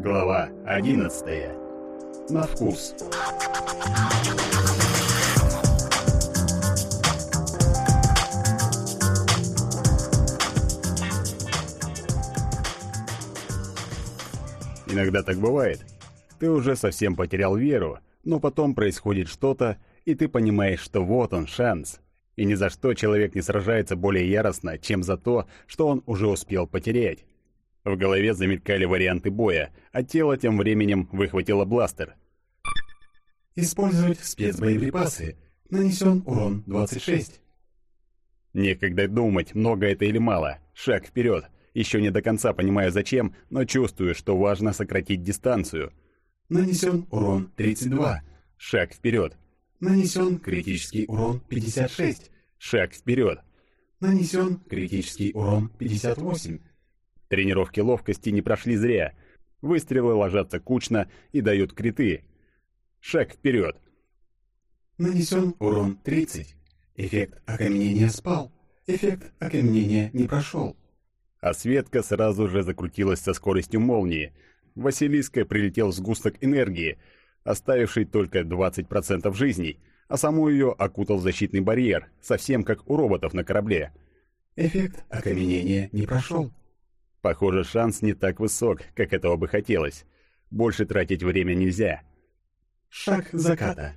Глава 11. На вкус. Иногда так бывает. Ты уже совсем потерял веру, но потом происходит что-то, и ты понимаешь, что вот он шанс. И ни за что человек не сражается более яростно, чем за то, что он уже успел потерять. В голове замелькали варианты боя, а тело тем временем выхватило бластер. Использовать спецбоеприпасы. Нанесен урон 26. Некогда думать, много это или мало. Шаг вперед. Еще не до конца понимаю зачем, но чувствую, что важно сократить дистанцию. Нанесен урон 32. Шаг вперед. Нанесен критический урон 56. Шаг вперед. Нанесен критический урон 58. Тренировки ловкости не прошли зря. Выстрелы ложатся кучно и дают криты. Шаг вперед. Нанесен урон 30. Эффект окаменения спал. Эффект окаменения не прошел. А Светка сразу же закрутилась со скоростью молнии. Василиска прилетел сгусток энергии, оставивший только 20% жизней, а саму ее окутал защитный барьер, совсем как у роботов на корабле. Эффект окаменения не прошел. Похоже, шанс не так высок, как этого бы хотелось. Больше тратить время нельзя. Шаг заката.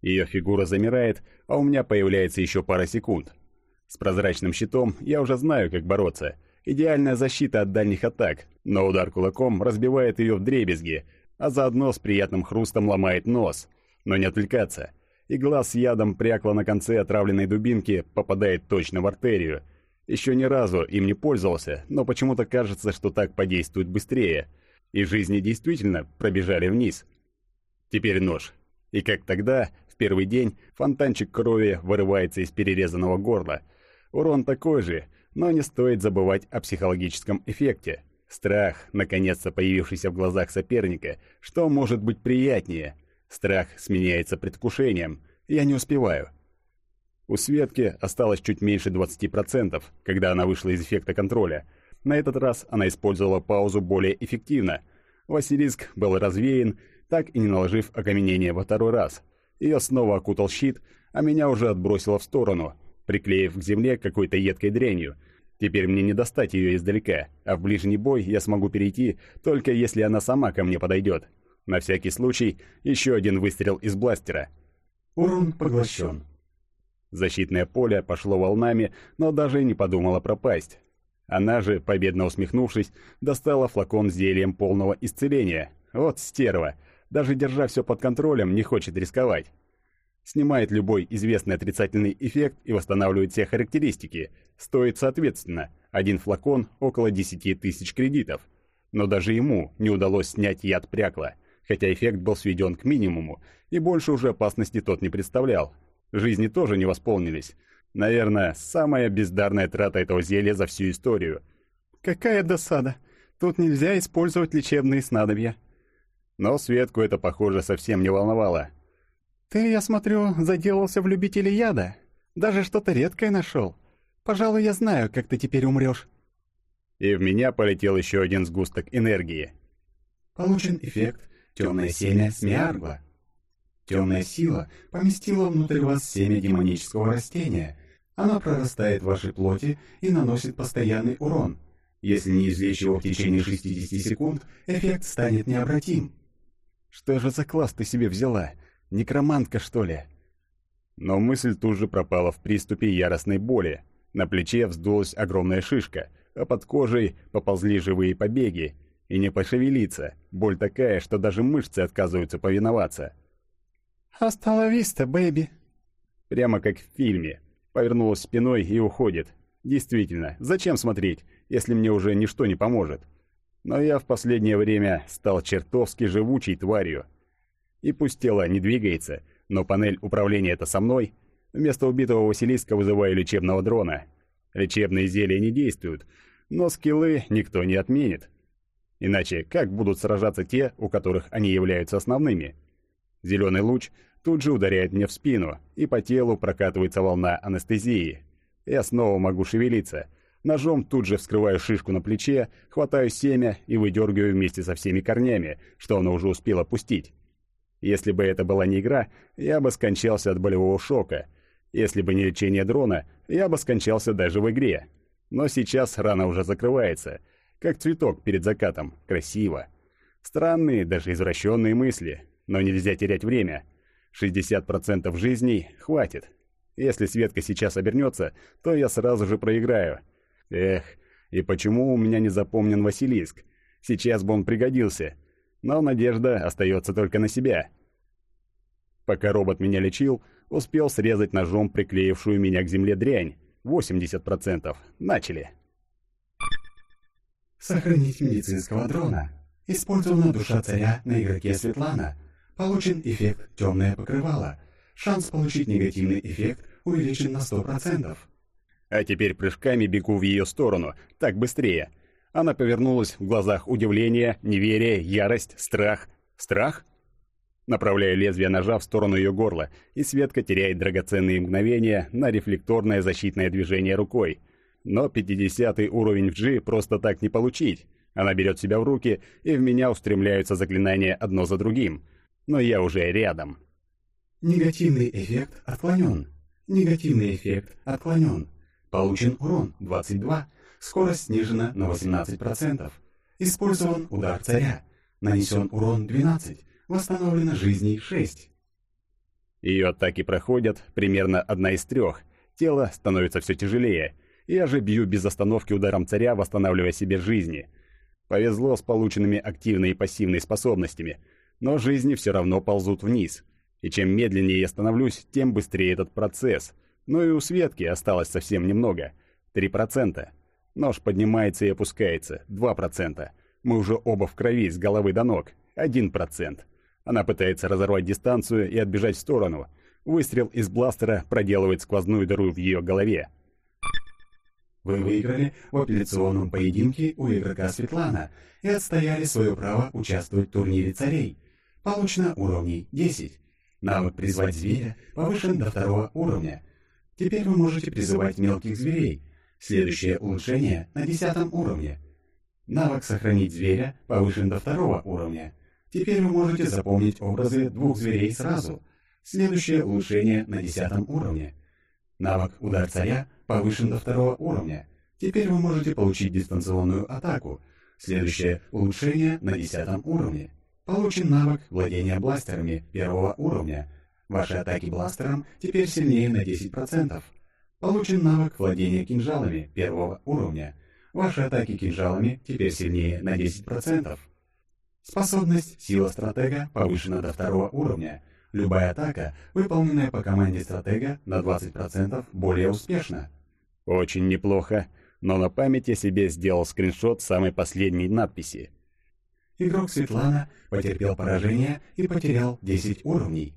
Ее фигура замирает, а у меня появляется еще пара секунд. С прозрачным щитом я уже знаю, как бороться. Идеальная защита от дальних атак, но удар кулаком разбивает ее в дребезги, а заодно с приятным хрустом ломает нос. Но не отвлекаться. Игла с ядом прякла на конце отравленной дубинки попадает точно в артерию – еще ни разу им не пользовался, но почему-то кажется, что так подействует быстрее. И жизни действительно пробежали вниз. Теперь нож. И как тогда, в первый день, фонтанчик крови вырывается из перерезанного горла. Урон такой же, но не стоит забывать о психологическом эффекте. Страх, наконец-то появившийся в глазах соперника, что может быть приятнее. Страх сменяется предвкушением. Я не успеваю. У Светки осталось чуть меньше 20%, когда она вышла из эффекта контроля. На этот раз она использовала паузу более эффективно. Василиск был развеян, так и не наложив окаменение во второй раз. Ее снова окутал щит, а меня уже отбросило в сторону, приклеив к земле какой-то едкой дрянью. Теперь мне не достать ее издалека, а в ближний бой я смогу перейти, только если она сама ко мне подойдет. На всякий случай, еще один выстрел из бластера. Урон поглощен. Защитное поле пошло волнами, но даже не подумала пропасть. Она же, победно усмехнувшись, достала флакон с зельем полного исцеления. Вот стерва, даже держа все под контролем, не хочет рисковать. Снимает любой известный отрицательный эффект и восстанавливает все характеристики. Стоит соответственно. Один флакон около 10 тысяч кредитов. Но даже ему не удалось снять яд прякла, хотя эффект был сведен к минимуму, и больше уже опасности тот не представлял, Жизни тоже не восполнились. Наверное, самая бездарная трата этого зелья за всю историю. Какая досада. Тут нельзя использовать лечебные снадобья. Но Светку это, похоже, совсем не волновало. Ты, я смотрю, заделался в любителе яда. Даже что-то редкое нашел. Пожалуй, я знаю, как ты теперь умрешь. И в меня полетел еще один сгусток энергии. Получен эффект «Темное семя Смиаргла». Темная сила поместила внутрь вас семя демонического растения. Оно прорастает в вашей плоти и наносит постоянный урон. Если не извлечь его в течение 60 секунд, эффект станет необратим. Что же за класс ты себе взяла? Некромантка, что ли? Но мысль тут же пропала в приступе яростной боли. На плече вздулась огромная шишка, а под кожей поползли живые побеги. И не пошевелиться. Боль такая, что даже мышцы отказываются повиноваться. «Астала виста, бэйби!» Прямо как в фильме. Повернулась спиной и уходит. Действительно, зачем смотреть, если мне уже ничто не поможет? Но я в последнее время стал чертовски живучей тварью. И пусть тело не двигается, но панель управления это со мной. Вместо убитого Василиска вызываю лечебного дрона. Лечебные зелья не действуют, но скиллы никто не отменит. Иначе как будут сражаться те, у которых они являются основными? Зеленый луч тут же ударяет мне в спину, и по телу прокатывается волна анестезии. Я снова могу шевелиться, Ножом тут же вскрываю шишку на плече, хватаю семя и выдергиваю вместе со всеми корнями, что оно уже успело пустить. Если бы это была не игра, я бы скончался от болевого шока. Если бы не лечение дрона, я бы скончался даже в игре. Но сейчас рана уже закрывается, как цветок перед закатом, красиво. Странные, даже извращенные мысли, но нельзя терять время. 60% жизней хватит. Если Светка сейчас обернется, то я сразу же проиграю. Эх, и почему у меня не запомнен Василиск? Сейчас бы он пригодился. Но надежда остается только на себя. Пока робот меня лечил, успел срезать ножом приклеившую меня к земле дрянь. 80%. Начали. Сохранить медицинского дрона. Использована душа царя на игроке Светлана. Получен эффект «Темное покрывало». Шанс получить негативный эффект увеличен на 100%. А теперь прыжками бегу в ее сторону, так быстрее. Она повернулась, в глазах удивление, неверие, ярость, страх. Страх? Направляю лезвие ножа в сторону ее горла, и Светка теряет драгоценные мгновения на рефлекторное защитное движение рукой. Но 50 уровень в G просто так не получить. Она берет себя в руки, и в меня устремляются заклинания одно за другим. Но я уже рядом. Негативный эффект отклонен. Негативный эффект отклонен. Получен урон 22. Скорость снижена на 18%. Использован удар царя. Нанесен урон 12. Восстановлено жизней 6. Ее атаки проходят примерно одна из трех. Тело становится все тяжелее. Я же бью без остановки ударом царя, восстанавливая себе жизни. Повезло с полученными активной и пассивной способностями, но жизни все равно ползут вниз. И чем медленнее я становлюсь, тем быстрее этот процесс – ну и у Светки осталось совсем немного. 3%. Нож поднимается и опускается. 2%. Мы уже оба в крови, с головы до ног. 1%. Она пытается разорвать дистанцию и отбежать в сторону. Выстрел из бластера проделывает сквозную дыру в ее голове. Вы выиграли в апелляционном поединке у игрока Светлана и отстояли свое право участвовать в турнире царей. Получено уровней 10. Навык «Призвать зверя» повышен до второго уровня. Теперь вы можете призывать мелких зверей. Следующее улучшение на десятом уровне. Навык «Сохранить зверя» повышен до второго уровня. Теперь вы можете запомнить образы двух зверей сразу. Следующее улучшение на десятом уровне. Навык «Удар царя» повышен до второго уровня. Теперь вы можете получить дистанционную атаку. Следующее улучшение на десятом уровне. Получен навык владения бластерами первого уровня. Ваши атаки бластером теперь сильнее на 10%. Получен навык владения кинжалами первого уровня. Ваши атаки кинжалами теперь сильнее на 10%. Способность «Сила стратега» повышена до второго уровня. Любая атака, выполненная по команде стратега, на 20% более успешна. Очень неплохо, но на память я себе сделал скриншот самой последней надписи. Игрок Светлана потерпел поражение и потерял 10 уровней.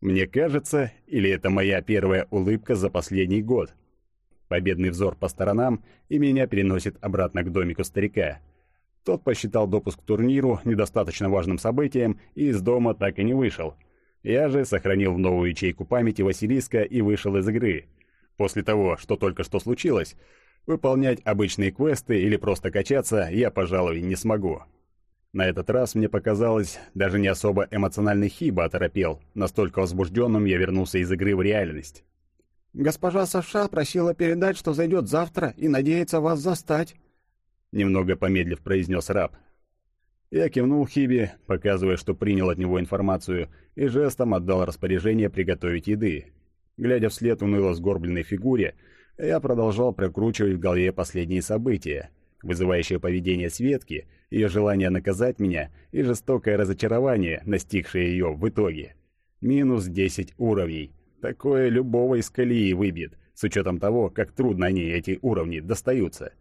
Мне кажется, или это моя первая улыбка за последний год. Победный взор по сторонам, и меня переносит обратно к домику старика. Тот посчитал допуск к турниру недостаточно важным событием и из дома так и не вышел. Я же сохранил в новую ячейку памяти Василиска и вышел из игры. После того, что только что случилось, выполнять обычные квесты или просто качаться я, пожалуй, не смогу. На этот раз мне показалось, даже не особо эмоциональный хиба оторопел, настолько возбужденным я вернулся из игры в реальность. «Госпожа Саша просила передать, что зайдет завтра и надеется вас застать», немного помедлив произнес раб. Я кивнул Хибе, показывая, что принял от него информацию, и жестом отдал распоряжение приготовить еды. Глядя вслед уныло сгорбленной фигуре, я продолжал прокручивать в голове последние события, вызывающее поведение Светки — ее желание наказать меня и жестокое разочарование, настигшее ее в итоге. Минус 10 уровней. Такое любого из колеи выбьет, с учетом того, как трудно они, эти уровни, достаются.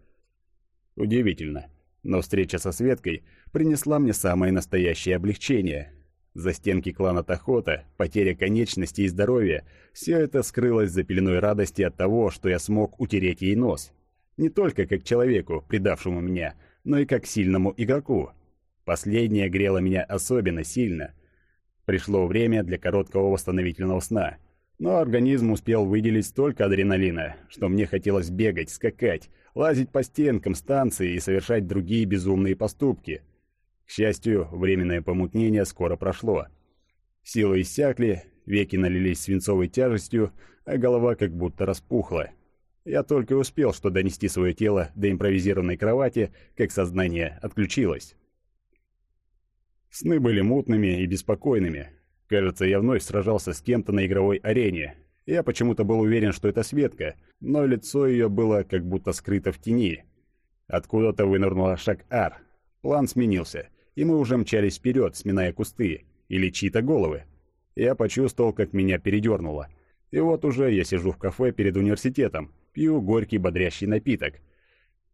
Удивительно, но встреча со Светкой принесла мне самое настоящее облегчение. За стенки клана Тахота, потеря конечностей и здоровья – все это скрылось за пеленой радости от того, что я смог утереть ей нос. Не только как человеку, предавшему меня – но и как сильному игроку. Последнее грело меня особенно сильно. Пришло время для короткого восстановительного сна. Но организм успел выделить столько адреналина, что мне хотелось бегать, скакать, лазить по стенкам станции и совершать другие безумные поступки. К счастью, временное помутнение скоро прошло. Силы иссякли, веки налились свинцовой тяжестью, а голова как будто распухла. Я только успел что донести свое тело до импровизированной кровати, как сознание отключилось. Сны были мутными и беспокойными. Кажется, я вновь сражался с кем-то на игровой арене. Я почему-то был уверен, что это Светка, но лицо ее было как будто скрыто в тени. Откуда-то вынырнула Шак-Ар. План сменился, и мы уже мчались вперед, сминая кусты или чьи-то головы. Я почувствовал, как меня передернуло. И вот уже я сижу в кафе перед университетом, пью горький бодрящий напиток.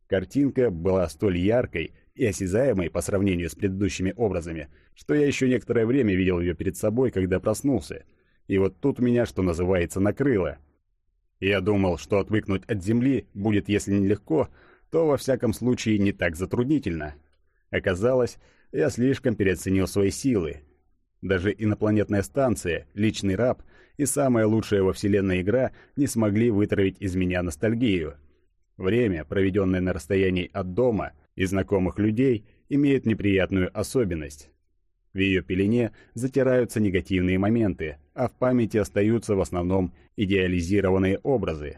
Картинка была столь яркой и осязаемой по сравнению с предыдущими образами, что я еще некоторое время видел ее перед собой, когда проснулся. И вот тут меня, что называется, накрыло. Я думал, что отвыкнуть от земли будет, если не легко, то во всяком случае не так затруднительно. Оказалось, я слишком переоценил свои силы. Даже инопланетная станция, личный раб и самая лучшая во вселенной игра не смогли вытравить из меня ностальгию. Время, проведенное на расстоянии от дома – и знакомых людей имеет неприятную особенность. В ее пелене затираются негативные моменты, а в памяти остаются в основном идеализированные образы.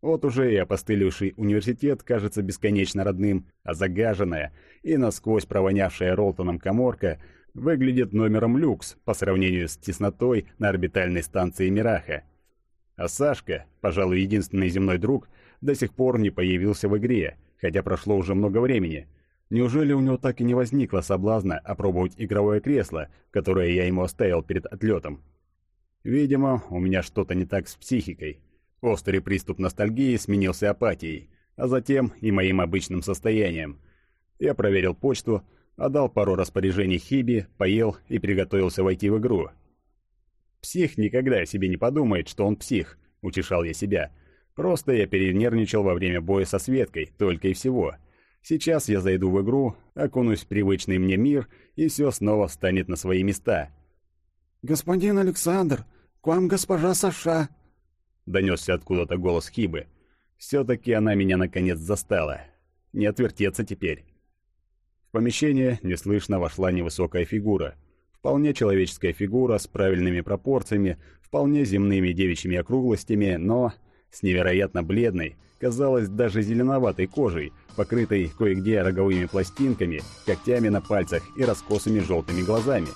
Вот уже и опостылевший университет кажется бесконечно родным, а загаженная и насквозь провонявшая Ролтоном коморка выглядит номером люкс по сравнению с теснотой на орбитальной станции Мираха. А Сашка, пожалуй, единственный земной друг, до сих пор не появился в игре, хотя прошло уже много времени. Неужели у него так и не возникло соблазна опробовать игровое кресло, которое я ему оставил перед отлетом? Видимо, у меня что-то не так с психикой. Острый приступ ностальгии сменился апатией, а затем и моим обычным состоянием. Я проверил почту, отдал пару распоряжений Хиби, поел и приготовился войти в игру. «Псих никогда о себе не подумает, что он псих», — утешал я себя — Просто я перенервничал во время боя со Светкой, только и всего. Сейчас я зайду в игру, окунусь в привычный мне мир, и все снова встанет на свои места. «Господин Александр, к вам госпожа Саша!» Донесся откуда-то голос Хибы. Все-таки она меня наконец застала. Не отвертеться теперь. Помещение неслышно вошла невысокая фигура. Вполне человеческая фигура с правильными пропорциями, вполне земными девичьими округлостями, но с невероятно бледной, казалось, даже зеленоватой кожей, покрытой кое-где роговыми пластинками, когтями на пальцах и раскосыми желтыми глазами.